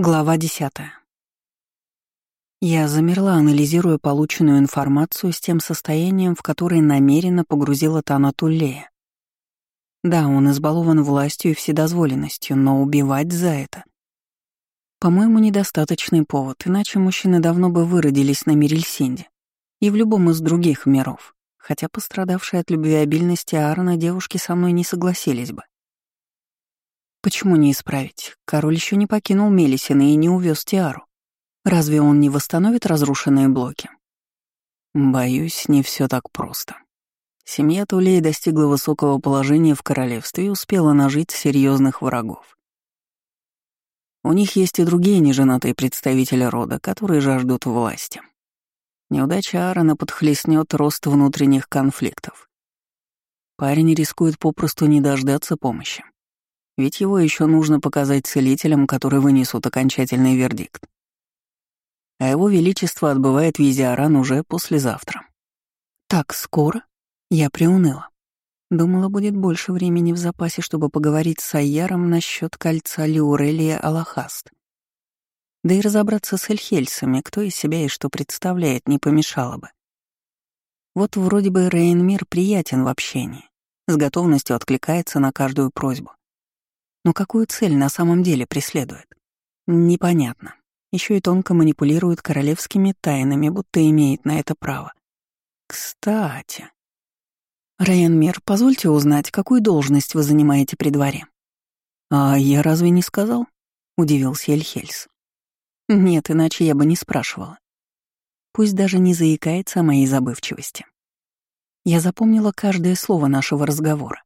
Глава десятая. Я замерла, анализируя полученную информацию с тем состоянием, в которое намеренно погрузила Тана Туллея. Да, он избалован властью и вседозволенностью, но убивать за это... По-моему, недостаточный повод, иначе мужчины давно бы выродились на Мирельсинде и в любом из других миров, хотя пострадавшие от любвеобильности Аарона девушки со мной не согласились бы. Почему не исправить? Король еще не покинул Мелисина и не увез Тиару. Разве он не восстановит разрушенные блоки? Боюсь, не все так просто. Семья Тулей достигла высокого положения в королевстве и успела нажить серьезных врагов. У них есть и другие неженатые представители рода, которые жаждут власти. Неудача Аарона подхлестнет рост внутренних конфликтов. Парень рискует попросту не дождаться помощи. Ведь его еще нужно показать целителям, которые вынесут окончательный вердикт. А его величество отбывает Визиаран уже послезавтра. Так скоро? Я приуныла. Думала, будет больше времени в запасе, чтобы поговорить с Айяром насчет кольца Лиурелия Аллахаст. Да и разобраться с Эльхельсами, кто из себя и что представляет, не помешало бы. Вот вроде бы Рейнмир приятен в общении, с готовностью откликается на каждую просьбу. Но какую цель на самом деле преследует? Непонятно. Еще и тонко манипулирует королевскими тайнами, будто имеет на это право. Кстати. Райан позвольте узнать, какую должность вы занимаете при дворе? А я разве не сказал? Удивился Эльхельс. Нет, иначе я бы не спрашивала. Пусть даже не заикается о моей забывчивости. Я запомнила каждое слово нашего разговора.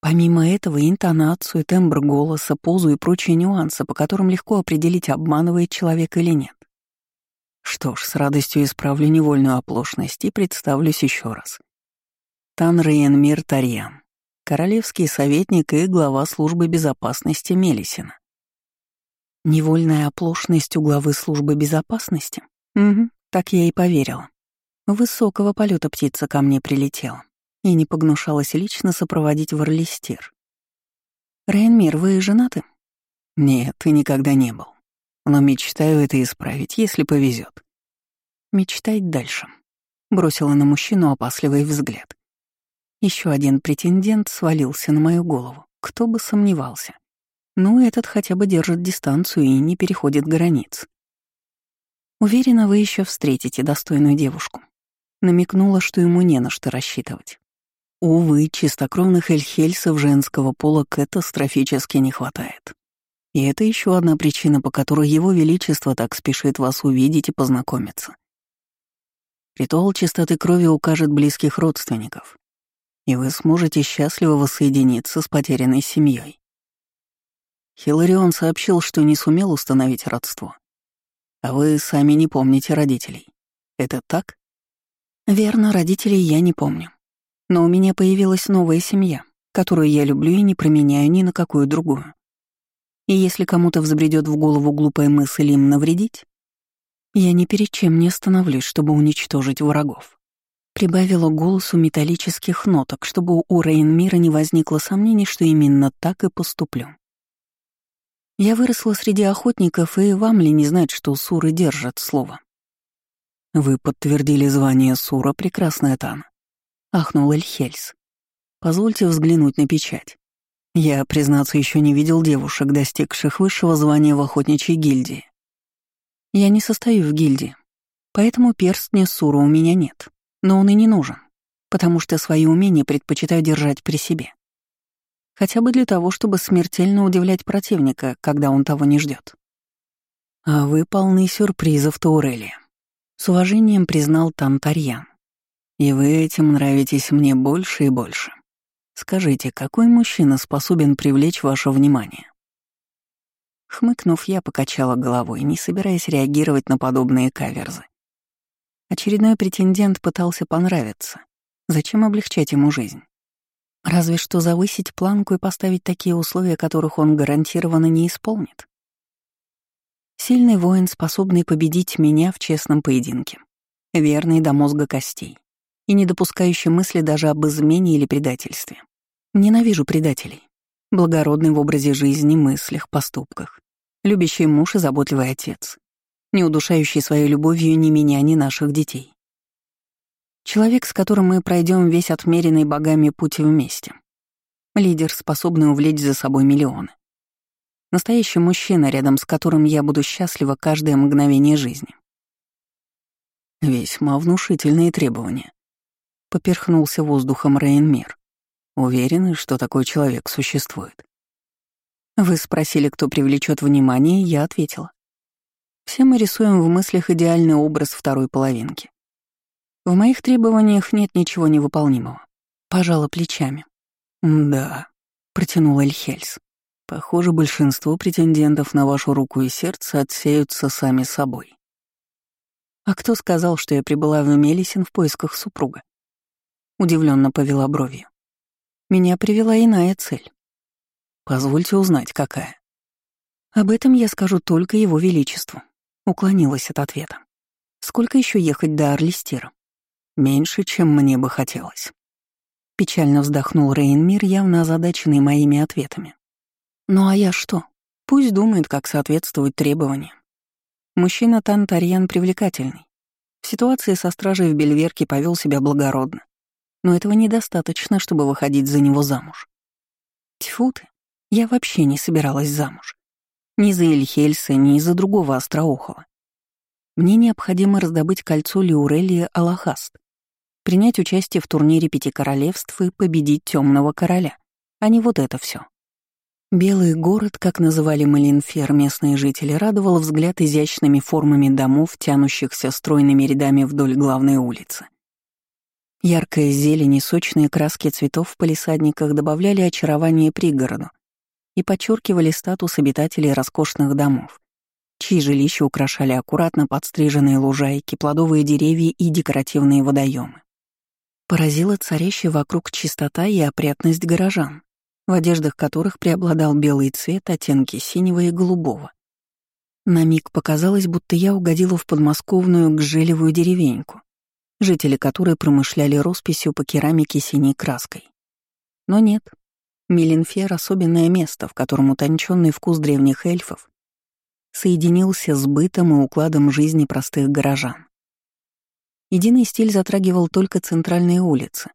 Помимо этого, интонацию, тембр голоса, позу и прочие нюансы, по которым легко определить, обманывает человек или нет. Что ж, с радостью исправлю невольную оплошность и представлюсь еще раз. Тан Рейенмир Тарьян, королевский советник и глава службы безопасности Мелисина. Невольная оплошность у главы службы безопасности? Угу, так я и поверила. Высокого полета птица ко мне прилетела и не погнушалась лично сопроводить в Орлистир. «Рейнмир, вы женаты?» «Нет, и никогда не был. Но мечтаю это исправить, если повезет. «Мечтать дальше», — бросила на мужчину опасливый взгляд. Еще один претендент свалился на мою голову, кто бы сомневался. Ну, этот хотя бы держит дистанцию и не переходит границ. Уверена, вы еще встретите достойную девушку. Намекнула, что ему не на что рассчитывать. Увы, чистокровных эльхельсов женского пола катастрофически не хватает. И это еще одна причина, по которой Его Величество так спешит вас увидеть и познакомиться. Ритуал чистоты крови укажет близких родственников, и вы сможете счастливо воссоединиться с потерянной семьей. Хиларион сообщил, что не сумел установить родство. А вы сами не помните родителей. Это так? Верно, родителей я не помню. Но у меня появилась новая семья, которую я люблю и не променяю ни на какую другую. И если кому-то взбредет в голову глупая мысль им навредить, я ни перед чем не остановлюсь, чтобы уничтожить врагов. Прибавила голосу металлических ноток, чтобы у Рейнмира не возникло сомнений, что именно так и поступлю. Я выросла среди охотников, и вам ли не знать, что суры держат слово? Вы подтвердили звание сура, прекрасная Тана ахнул Эльхельс. «Позвольте взглянуть на печать. Я, признаться, еще не видел девушек, достигших высшего звания в охотничьей гильдии. Я не состою в гильдии, поэтому перстня Сура у меня нет, но он и не нужен, потому что свои умения предпочитаю держать при себе. Хотя бы для того, чтобы смертельно удивлять противника, когда он того не ждет. А вы полны сюрпризов, Таурелия. С уважением признал Тантарьян. И вы этим нравитесь мне больше и больше. Скажите, какой мужчина способен привлечь ваше внимание? Хмыкнув, я покачала головой, не собираясь реагировать на подобные каверзы. Очередной претендент пытался понравиться. Зачем облегчать ему жизнь? Разве что завысить планку и поставить такие условия, которых он гарантированно не исполнит. Сильный воин, способный победить меня в честном поединке. Верный до мозга костей и не допускающий мысли даже об измене или предательстве. Ненавижу предателей. Благородный в образе жизни, мыслях, поступках. Любящий муж и заботливый отец, не удушающий своей любовью ни меня, ни наших детей. Человек, с которым мы пройдем весь отмеренный богами путь вместе. Лидер, способный увлечь за собой миллионы. Настоящий мужчина, рядом с которым я буду счастлива каждое мгновение жизни. Весьма внушительные требования. Поперхнулся воздухом Рейнмир. Уверены, что такой человек существует? Вы спросили, кто привлечет внимание, и я ответила. Все мы рисуем в мыслях идеальный образ второй половинки. В моих требованиях нет ничего невыполнимого. Пожала плечами. «Да», — протянул Эльхельс. Похоже, большинство претендентов на вашу руку и сердце отсеются сами собой. А кто сказал, что я прибыла в Мелисин в поисках супруга? Удивленно повела бровью. Меня привела иная цель. Позвольте узнать, какая. Об этом я скажу только его величеству. Уклонилась от ответа. Сколько еще ехать до Орлистира? Меньше, чем мне бы хотелось. Печально вздохнул Рейнмир, явно озадаченный моими ответами. Ну а я что? Пусть думает, как соответствовать требованиям. Мужчина Тантарьян привлекательный. В ситуации со стражей в Бельверке повел себя благородно. Но этого недостаточно, чтобы выходить за него замуж. Тьфу ты, я вообще не собиралась замуж. Ни за Эльхельса, ни за другого остроухого. Мне необходимо раздобыть кольцо Лиурелия Аллахаст, принять участие в турнире Пяти Королевств и победить Темного Короля, а не вот это все. Белый город, как называли Малинфер местные жители, радовал взгляд изящными формами домов, тянущихся стройными рядами вдоль главной улицы. Яркая зелень и сочные краски цветов в палисадниках добавляли очарование пригороду и подчеркивали статус обитателей роскошных домов, чьи жилища украшали аккуратно подстриженные лужайки, плодовые деревья и декоративные водоемы. Поразила царящая вокруг чистота и опрятность горожан, в одеждах которых преобладал белый цвет, оттенки синего и голубого. На миг показалось, будто я угодила в подмосковную гжелевую деревеньку, жители которой промышляли росписью по керамике синей краской. Но нет, Миленфер — особенное место, в котором утонченный вкус древних эльфов соединился с бытом и укладом жизни простых горожан. Единый стиль затрагивал только центральные улицы,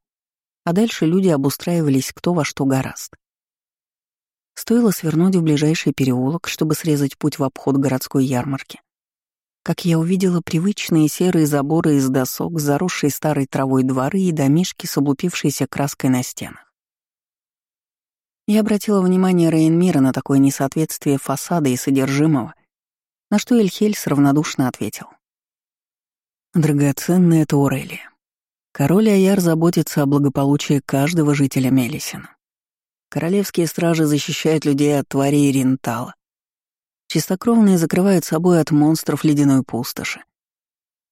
а дальше люди обустраивались кто во что гораст. Стоило свернуть в ближайший переулок, чтобы срезать путь в обход городской ярмарки. Как я увидела привычные серые заборы из досок, заросшие старой травой дворы и домишки с облупившейся краской на стенах. Я обратила внимание Рейнмира на такое несоответствие фасада и содержимого, на что Эльхельс равнодушно ответил. «Драгоценная это Орелия. Король Аяр заботится о благополучии каждого жителя Мелисина. Королевские стражи защищают людей от тварей Рентала. Чистокровные закрывают собой от монстров ледяной пустоши.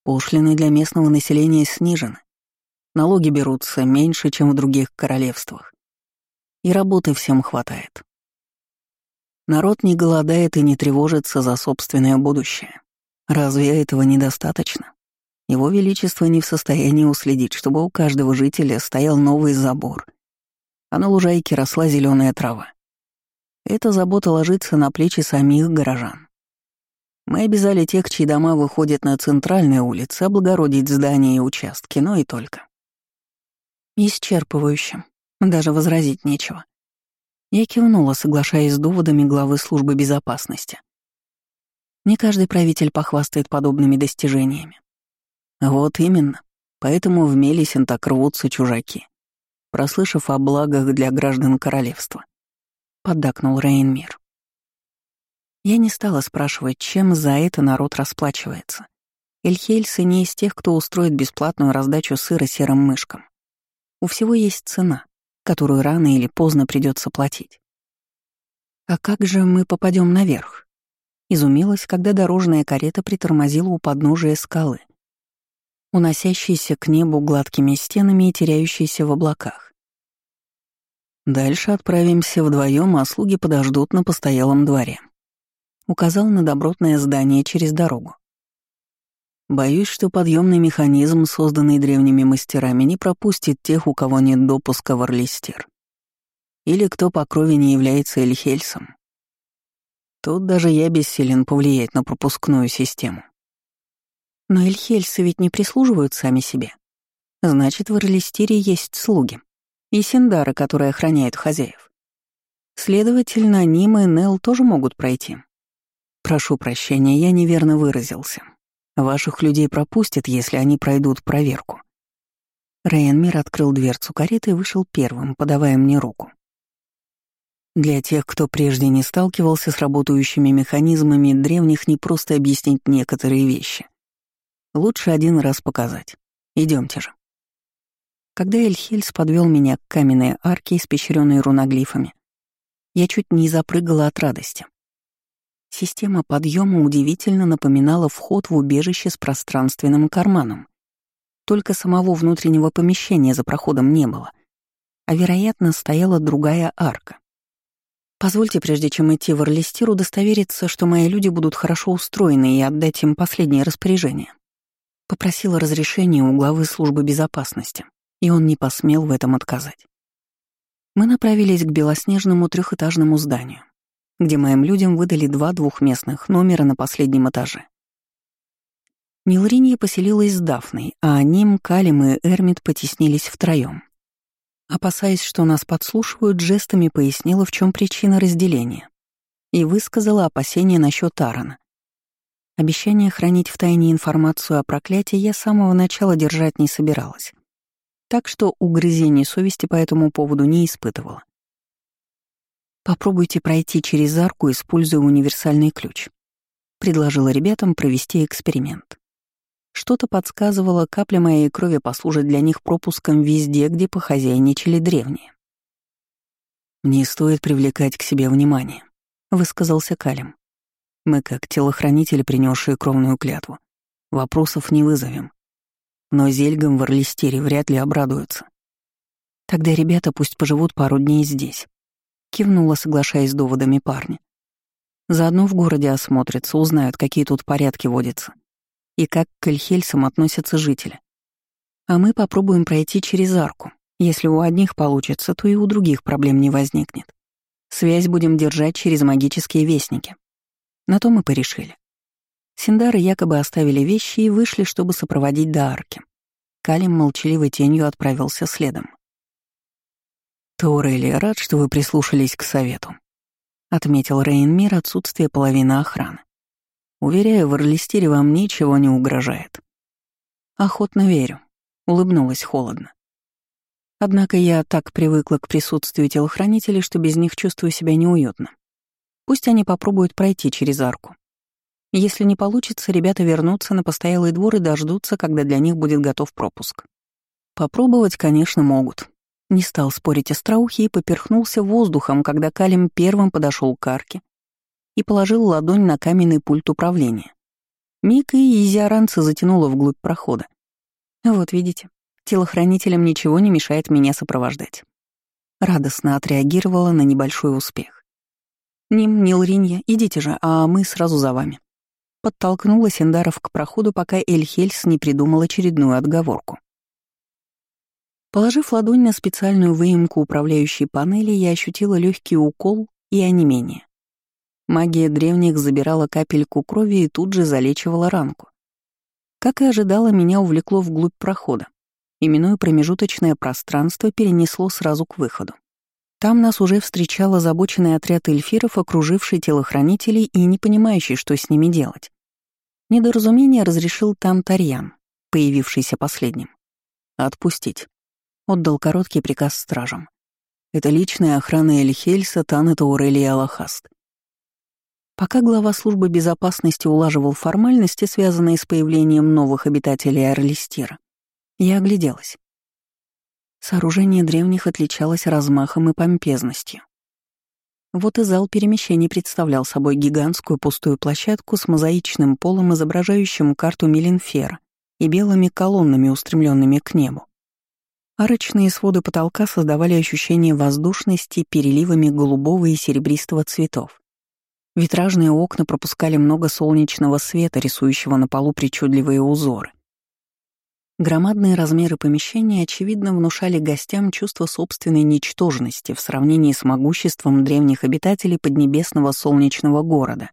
Пошлины для местного населения снижены. Налоги берутся меньше, чем в других королевствах. И работы всем хватает. Народ не голодает и не тревожится за собственное будущее. Разве этого недостаточно? Его Величество не в состоянии уследить, чтобы у каждого жителя стоял новый забор — а на лужайке росла зеленая трава. Эта забота ложится на плечи самих горожан. Мы обязали тех, чьи дома выходят на центральные улицы, облагородить здания и участки, но и только. Исчерпывающе. Даже возразить нечего. Я кивнула, соглашаясь с доводами главы службы безопасности. Не каждый правитель похвастает подобными достижениями. Вот именно. Поэтому в Мелисин так рвутся чужаки прослышав о благах для граждан королевства. Поддакнул Рейнмир. Я не стала спрашивать, чем за это народ расплачивается. Эльхельсы не из тех, кто устроит бесплатную раздачу сыра серым мышкам. У всего есть цена, которую рано или поздно придется платить. «А как же мы попадем наверх?» Изумилась, когда дорожная карета притормозила у подножия скалы, уносящийся к небу гладкими стенами и теряющийся в облаках. Дальше отправимся вдвоем, а слуги подождут на постоялом дворе. Указал на добротное здание через дорогу. Боюсь, что подъемный механизм, созданный древними мастерами, не пропустит тех, у кого нет допуска в Орлистер. Или кто по крови не является Эльхельсом. Тут даже я бессилен повлиять на пропускную систему. Но эльхельсы ведь не прислуживают сами себе. Значит, в Эрлистире есть слуги. И Синдара, которые охраняют хозяев. Следовательно, Ним и Нел тоже могут пройти. Прошу прощения, я неверно выразился. Ваших людей пропустят, если они пройдут проверку. Рейнмир открыл дверцу кареты и вышел первым, подавая мне руку. Для тех, кто прежде не сталкивался с работающими механизмами древних, не просто объяснить некоторые вещи. Лучше один раз показать. Идемте же. Когда Эльхельс подвел меня к каменной арке, испещренной руноглифами, я чуть не запрыгала от радости. Система подъема удивительно напоминала вход в убежище с пространственным карманом. Только самого внутреннего помещения за проходом не было, а, вероятно, стояла другая арка. Позвольте, прежде чем идти в Орлестир, удостовериться, что мои люди будут хорошо устроены и отдать им последнее распоряжение. Попросила разрешения у главы службы безопасности, и он не посмел в этом отказать. Мы направились к белоснежному трехэтажному зданию, где моим людям выдали два двухместных номера на последнем этаже. Нилринья поселилась с Дафной, а Ним, Калим и Эрмит потеснились втроем. Опасаясь, что нас подслушивают, жестами пояснила, в чем причина разделения, и высказала опасения насчет Аарона. Обещание хранить в тайне информацию о проклятии я с самого начала держать не собиралась, так что угрызений совести по этому поводу не испытывала. «Попробуйте пройти через арку, используя универсальный ключ», — предложила ребятам провести эксперимент. Что-то подсказывало, капля моей крови послужит для них пропуском везде, где похозяйничали древние. «Не стоит привлекать к себе внимание», — высказался Калим. «Мы, как телохранители, принесшие кровную клятву, вопросов не вызовем. Но зельгам в Орлистере вряд ли обрадуются. Тогда ребята пусть поживут пару дней здесь», — кивнула, соглашаясь с доводами парня. «Заодно в городе осмотрятся, узнают, какие тут порядки водятся и как к Эльхельсам относятся жители. А мы попробуем пройти через арку. Если у одних получится, то и у других проблем не возникнет. Связь будем держать через магические вестники. На то мы порешили. Синдары якобы оставили вещи и вышли, чтобы сопроводить до арки. Калим молчаливой тенью отправился следом. «Таурели, рад, что вы прислушались к совету», — отметил Рейнмир отсутствие половины охраны. Уверяю, в Орлистире вам ничего не угрожает. Охотно верю, улыбнулась холодно. Однако я так привыкла к присутствию телохранителей, что без них чувствую себя неуютно. Пусть они попробуют пройти через арку. Если не получится, ребята вернутся на постоялый двор и дождутся, когда для них будет готов пропуск. Попробовать, конечно, могут. Не стал спорить остроухий и поперхнулся воздухом, когда Калим первым подошел к арке и положил ладонь на каменный пульт управления. Миг и изиаранца затянула вглубь прохода. Вот видите, телохранителям ничего не мешает меня сопровождать. Радостно отреагировала на небольшой успех. «Ним, Нилринья, идите же, а мы сразу за вами». Подтолкнула Сендаров к проходу, пока Эльхельс не придумал очередную отговорку. Положив ладонь на специальную выемку управляющей панели, я ощутила легкий укол и онемение. Магия древних забирала капельку крови и тут же залечивала ранку. Как и ожидала, меня увлекло вглубь прохода. Именное промежуточное пространство перенесло сразу к выходу. Там нас уже встречал озабоченный отряд эльфиров, окруживший телохранителей и не понимающий, что с ними делать. Недоразумение разрешил Тантарьян, появившийся последним. «Отпустить», — отдал короткий приказ стражам. «Это личная охрана Эльхельса, Танета Урелия Аллахаст. Пока глава службы безопасности улаживал формальности, связанные с появлением новых обитателей Орлистира, я огляделась. Сооружение древних отличалось размахом и помпезностью. Вот и зал перемещений представлял собой гигантскую пустую площадку с мозаичным полом, изображающим карту Миленфера и белыми колоннами, устремленными к небу. Арочные своды потолка создавали ощущение воздушности переливами голубого и серебристого цветов. Витражные окна пропускали много солнечного света, рисующего на полу причудливые узоры. Громадные размеры помещения, очевидно, внушали гостям чувство собственной ничтожности в сравнении с могуществом древних обитателей поднебесного солнечного города.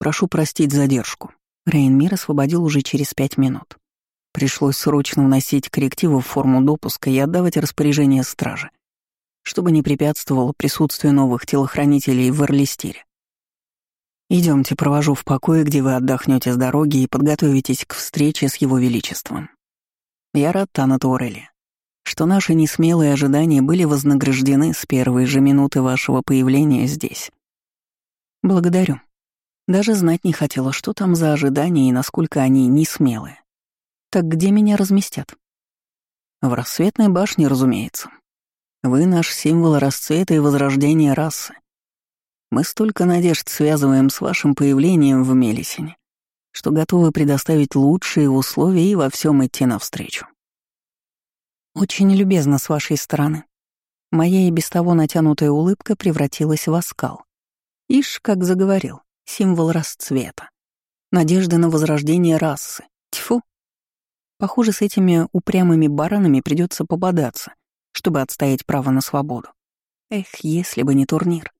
«Прошу простить задержку». Рейнмир освободил уже через пять минут. Пришлось срочно вносить коррективы в форму допуска и отдавать распоряжение стражи, чтобы не препятствовало присутствию новых телохранителей в Эрлистире. Идемте, провожу в покое, где вы отдохнете с дороги и подготовитесь к встрече с Его Величеством. Я рад, Тана Торелли, что наши несмелые ожидания были вознаграждены с первой же минуты вашего появления здесь. Благодарю. Даже знать не хотела, что там за ожидания и насколько они несмелые. Так где меня разместят? В рассветной башне, разумеется. Вы наш символ расцвета и возрождения расы. Мы столько надежд связываем с вашим появлением в Мелисине, что готовы предоставить лучшие условия и во всем идти навстречу. Очень любезно с вашей стороны. Моя и без того натянутая улыбка превратилась в оскал. Ишь, как заговорил, символ расцвета. Надежды на возрождение расы. Тьфу. Похоже, с этими упрямыми баранами придется пободаться, чтобы отстоять право на свободу. Эх, если бы не турнир.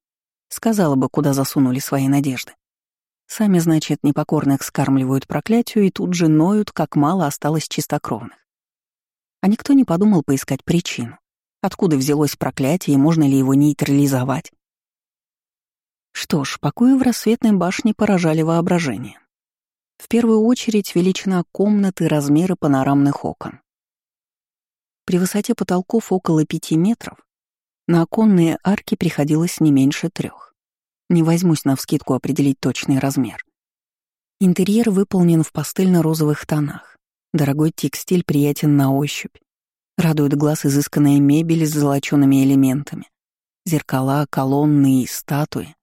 Сказала бы, куда засунули свои надежды. Сами, значит, непокорных скармливают проклятию и тут же ноют, как мало осталось чистокровных. А никто не подумал поискать причину. Откуда взялось проклятие и можно ли его нейтрализовать? Что ж, покои в рассветной башне поражали воображение. В первую очередь величина комнаты размеры панорамных окон. При высоте потолков около пяти метров на оконные арки приходилось не меньше трех. Не возьмусь навскидку определить точный размер. Интерьер выполнен в пастельно-розовых тонах. Дорогой текстиль приятен на ощупь. Радует глаз изысканная мебель с золочёными элементами. Зеркала, колонны и статуи.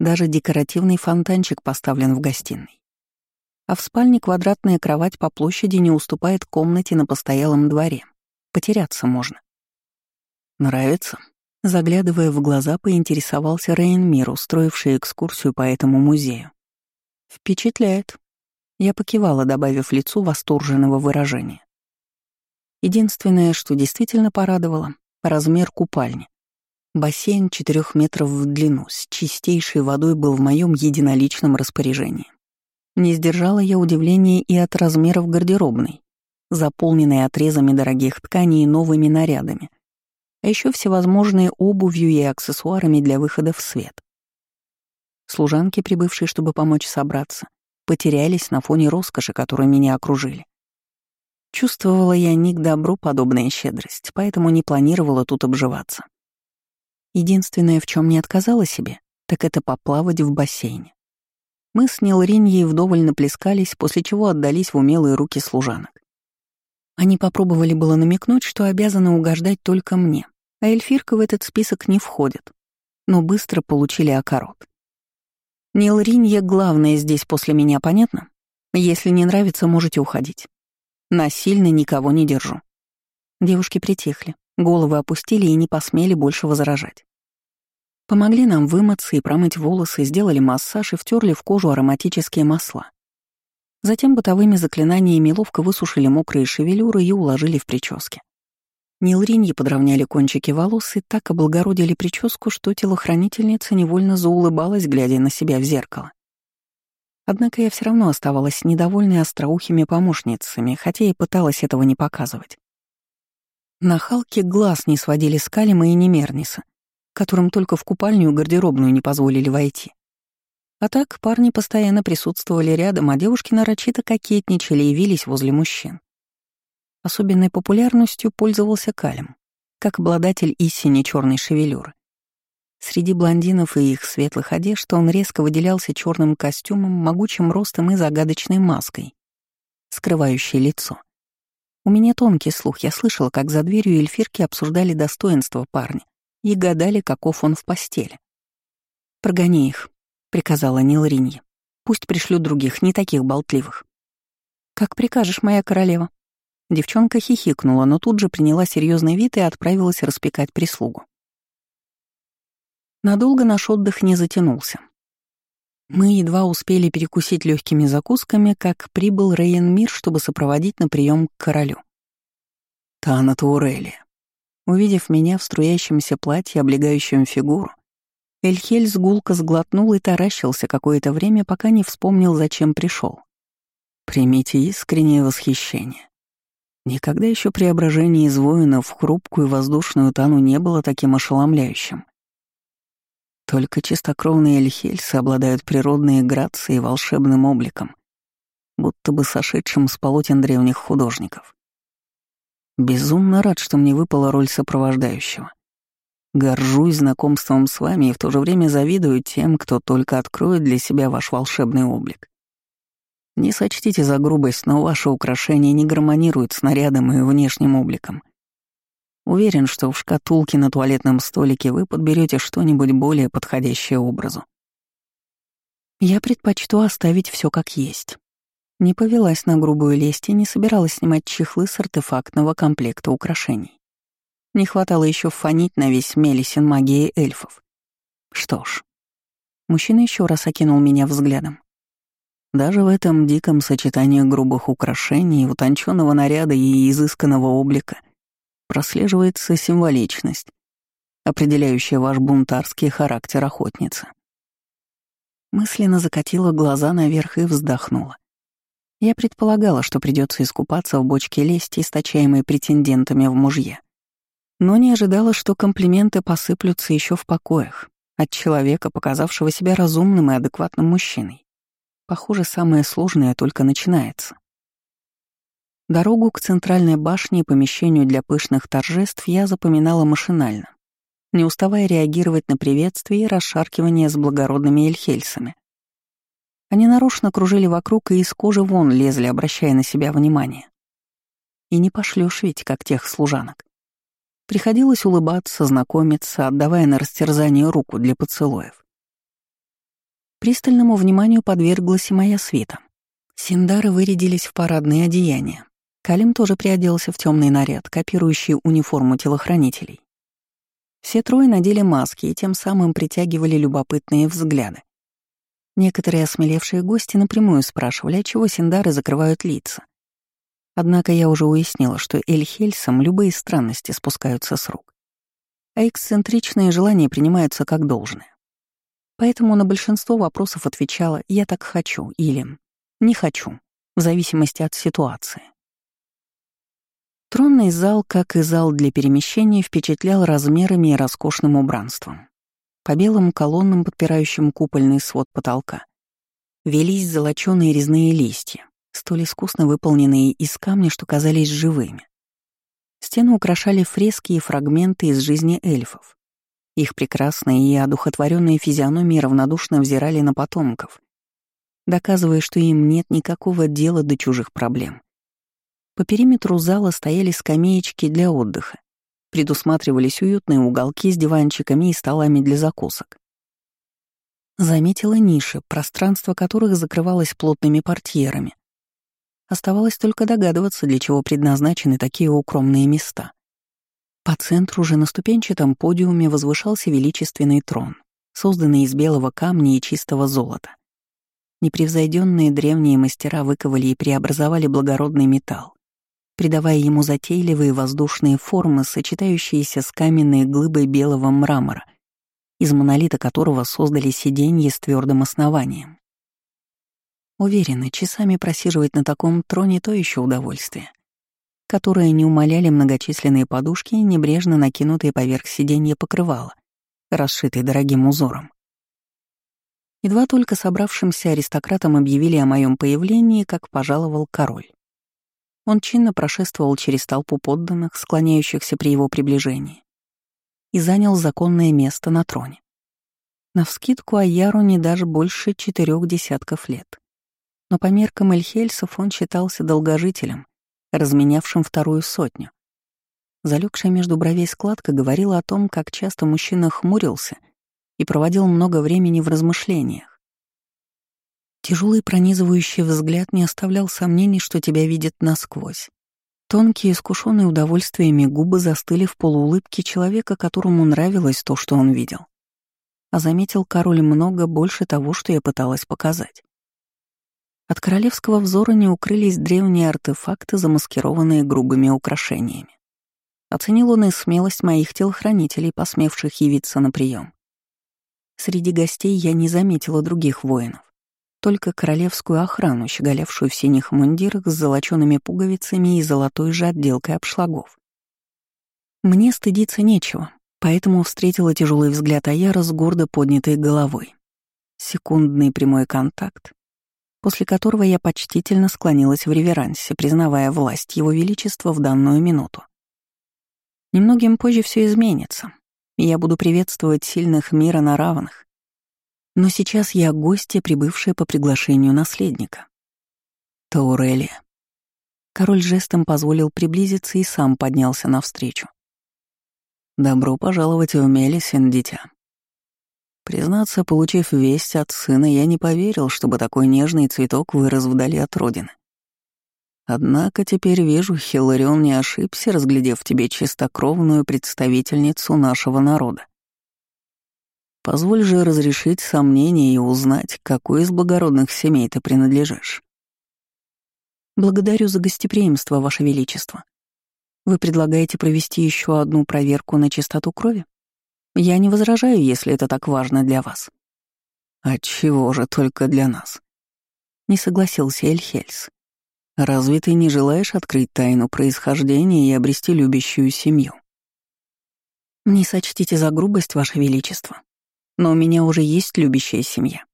Даже декоративный фонтанчик поставлен в гостиной. А в спальне квадратная кровать по площади не уступает комнате на постоялом дворе. Потеряться можно. «Нравится?» Заглядывая в глаза, поинтересовался Рейн Мир, устроивший экскурсию по этому музею. «Впечатляет». Я покивала, добавив лицу восторженного выражения. Единственное, что действительно порадовало — размер купальни. Бассейн четырех метров в длину с чистейшей водой был в моем единоличном распоряжении. Не сдержала я удивления и от размеров гардеробной, заполненной отрезами дорогих тканей и новыми нарядами — а еще всевозможные обувью и аксессуарами для выхода в свет. Служанки, прибывшие, чтобы помочь собраться, потерялись на фоне роскоши, которой меня окружили. Чувствовала я не к добру подобная щедрость, поэтому не планировала тут обживаться. Единственное, в чем не отказала себе, так это поплавать в бассейне. Мы с Нилриньей вдоволь наплескались, после чего отдались в умелые руки служанок. Они попробовали было намекнуть, что обязаны угождать только мне, а эльфирка в этот список не входит, но быстро получили окорот. Нилринья главное здесь после меня, понятно? Если не нравится, можете уходить. Насильно никого не держу. Девушки притихли, головы опустили и не посмели больше возражать. Помогли нам вымыться и промыть волосы, сделали массаж и втерли в кожу ароматические масла. Затем бытовыми заклинаниями ловко высушили мокрые шевелюры и уложили в прически. Нилриньи подровняли кончики волос и так облагородили прическу, что телохранительница невольно заулыбалась, глядя на себя в зеркало. Однако я все равно оставалась недовольной остроухими помощницами, хотя и пыталась этого не показывать. На Халке глаз не сводили с Калима и Немерниса, которым только в купальню гардеробную не позволили войти. А так парни постоянно присутствовали рядом, а девушки нарочито кокетничали и вились возле мужчин. Особенной популярностью пользовался Калем, как обладатель истине черной шевелюры. Среди блондинов и их светлых одежд он резко выделялся черным костюмом, могучим ростом и загадочной маской, скрывающей лицо. У меня тонкий слух, я слышала, как за дверью эльфирки обсуждали достоинства парня и гадали, каков он в постели. «Прогони их», — приказала Нилринья. «Пусть пришлют других, не таких болтливых». «Как прикажешь, моя королева». Девчонка хихикнула, но тут же приняла серьезный вид и отправилась распекать прислугу. Надолго наш отдых не затянулся. Мы едва успели перекусить легкими закусками, как прибыл Рейен Мир, чтобы сопроводить на прием к королю. Тана Таурелия. Увидев меня в струящемся платье, облегающем фигуру, Эльхель с гулко сглотнул и таращился какое-то время, пока не вспомнил, зачем пришел. Примите искреннее восхищение. Никогда еще преображение из воина в хрупкую воздушную Тану не было таким ошеломляющим. Только чистокровные эльхельсы обладают природной грацией и волшебным обликом, будто бы сошедшим с полотен древних художников. Безумно рад, что мне выпала роль сопровождающего. Горжусь знакомством с вами и в то же время завидую тем, кто только откроет для себя ваш волшебный облик. Не сочтите за грубость, но ваши украшения не гармонируют с нарядом и внешним обликом. Уверен, что в шкатулке на туалетном столике вы подберете что-нибудь более подходящее образу. Я предпочту оставить все как есть. Не повелась на грубую лесть и не собиралась снимать чехлы с артефактного комплекта украшений. Не хватало еще фонить на весь Мелисин магии эльфов. Что ж, мужчина еще раз окинул меня взглядом. Даже в этом диком сочетании грубых украшений, утонченного наряда и изысканного облика — прослеживается символичность, определяющая ваш бунтарский характер охотницы. Мысленно закатила глаза наверх и вздохнула. Я предполагала, что придется искупаться в бочке лести, источаемой претендентами в мужья. Но не ожидала, что комплименты посыплются еще в покоях от человека, показавшего себя разумным и адекватным мужчиной. Похоже, самое сложное только начинается. Дорогу к центральной башне и помещению для пышных торжеств я запоминала машинально, не уставая реагировать на приветствия и расшаркивания с благородными эльхельсами. Они нарочно кружили вокруг и из кожи вон лезли, обращая на себя внимание. И не пошлёшь ведь, как тех служанок. Приходилось улыбаться, знакомиться, отдавая на растерзание руку для поцелуев. Пристальному вниманию подверглась и моя свита. Синдары вырядились в парадные одеяния, Калим тоже приоделся в темный наряд, копирующий униформу телохранителей. Все трое надели маски и тем самым притягивали любопытные взгляды. Некоторые осмелевшие гости напрямую спрашивали, чего синдары закрывают лица. Однако я уже уяснила, что Эльхельсам любые странности спускаются с рук, а эксцентричные желания принимаются как должное. Поэтому на большинство вопросов отвечала «я так хочу» или «не хочу», в зависимости от ситуации. Тронный зал, как и зал для перемещения, впечатлял размерами и роскошным убранством. По белым колоннам, подпирающим купольный свод потолка, велись золочёные резные листья, столь искусно выполненные из камня, что казались живыми. Стены украшали фрески и фрагменты из жизни эльфов. Их прекрасные и одухотворенные физиономии равнодушно взирали на потомков, доказывая, что им нет никакого дела до чужих проблем по периметру зала стояли скамеечки для отдыха. Предусматривались уютные уголки с диванчиками и столами для закусок. Заметила ниши, пространство которых закрывалось плотными портьерами. Оставалось только догадываться, для чего предназначены такие укромные места. По центру же на ступенчатом подиуме возвышался величественный трон, созданный из белого камня и чистого золота. Непревзойденные древние мастера выковали и преобразовали благородный металл, придавая ему затейливые воздушные формы, сочетающиеся с каменной глыбой белого мрамора, из монолита которого создали сиденье с твердым основанием. Уверена, часами просиживать на таком троне то еще удовольствие, которое не умоляли многочисленные подушки небрежно накинутые поверх сиденья покрывала, расшитые дорогим узором. Едва только собравшимся аристократам объявили о моем появлении, как пожаловал король. Он чинно прошествовал через толпу подданных, склоняющихся при его приближении, и занял законное место на троне. Навскидку Аяру не даже больше четырех десятков лет. Но по меркам эльхельсов он считался долгожителем, разменявшим вторую сотню. Залегшая между бровей складка говорила о том, как часто мужчина хмурился и проводил много времени в размышлениях. Тяжелый пронизывающий взгляд не оставлял сомнений, что тебя видят насквозь. Тонкие, искушенные удовольствиями губы застыли в полуулыбке человека, которому нравилось то, что он видел. а заметил король много больше того, что я пыталась показать. От королевского взора не укрылись древние артефакты, замаскированные грубыми украшениями. Оценил он и смелость моих телохранителей, посмевших явиться на прием. Среди гостей я не заметила других воинов, только королевскую охрану, щеголявшую в синих мундирах с золочёными пуговицами и золотой же отделкой обшлагов. Мне стыдиться нечего, поэтому встретила тяжелый взгляд Аяра с гордо поднятой головой. Секундный прямой контакт, после которого я почтительно склонилась в реверансе, признавая власть Его Величества в данную минуту. Немногим позже все изменится, и я буду приветствовать сильных мира на равных. Но сейчас я гостья, прибывшая по приглашению наследника. Таурелия. Король жестом позволил приблизиться и сам поднялся навстречу. «Добро пожаловать в Мелисин, дитя», Признаться, получив весть от сына, я не поверил, чтобы такой нежный цветок вырос вдали от родины. Однако теперь вижу, Хилларион не ошибся, разглядев тебе чистокровную представительницу нашего народа. Позволь же разрешить сомнения и узнать, какой из благородных семей ты принадлежишь. Благодарю за гостеприимство, Ваше Величество. Вы предлагаете провести еще одну проверку на чистоту крови? Я не возражаю, если это так важно для вас. Отчего же только для нас? Не согласился Эльхельс. Разве ты не желаешь открыть тайну происхождения и обрести любящую семью? Не сочтите за грубость, Ваше Величество, но у меня уже есть любящая семья.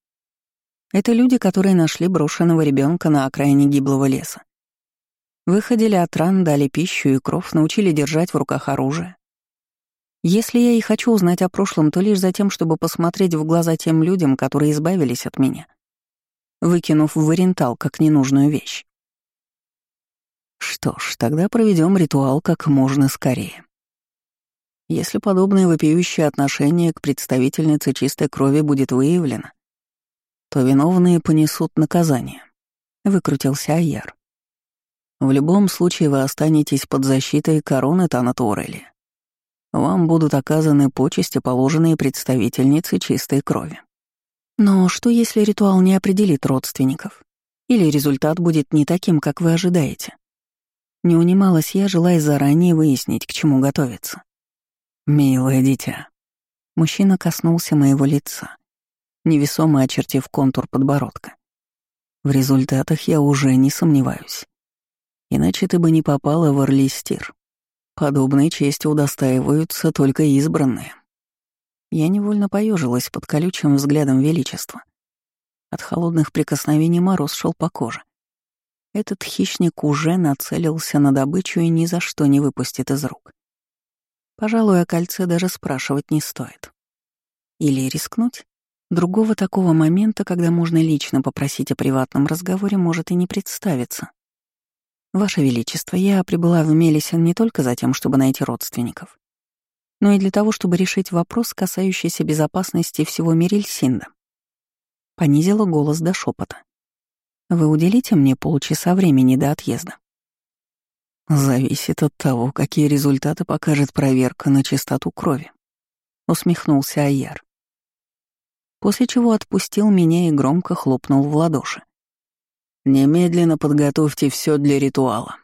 Это люди, которые нашли брошенного ребенка на окраине гиблого леса. Выходили от ран, дали пищу и кров, научили держать в руках оружие, если я и хочу узнать о прошлом, то лишь за тем, чтобы посмотреть в глаза тем людям, которые избавились от меня, выкинув в ориентал как ненужную вещь. Что ж, тогда проведем ритуал как можно скорее. Если подобное вопиющее отношение к представительнице чистой крови будет выявлено, то виновные понесут наказание. Выкрутился Аяр. В любом случае вы останетесь под защитой короны Танатуорели вам будут оказаны почести, положенные представительнице чистой крови. Но что, если ритуал не определит родственников? Или результат будет не таким, как вы ожидаете? Не унималась я, желая заранее выяснить, к чему готовиться. «Милое дитя». Мужчина коснулся моего лица, невесомо очертив контур подбородка. В результатах я уже не сомневаюсь. Иначе ты бы не попала в Орлистир. Подобной чести удостаиваются только избранные. Я невольно поежилась под колючим взглядом величества. От холодных прикосновений мороз шел по коже. Этот хищник уже нацелился на добычу и ни за что не выпустит из рук. Пожалуй, о кольце даже спрашивать не стоит. Или рискнуть? Другого такого момента, когда можно лично попросить о приватном разговоре, может и не представиться. «Ваше Величество, я прибыла в Мелисен не только за тем, чтобы найти родственников, но и для того, чтобы решить вопрос, касающийся безопасности всего Мирельсинда». Понизила голос до шепота. «Вы уделите мне полчаса времени до отъезда?» «Зависит от того, какие результаты покажет проверка на чистоту крови», — усмехнулся Аяр. После чего отпустил меня и громко хлопнул в ладоши. Немедленно подготовьте все для ритуала.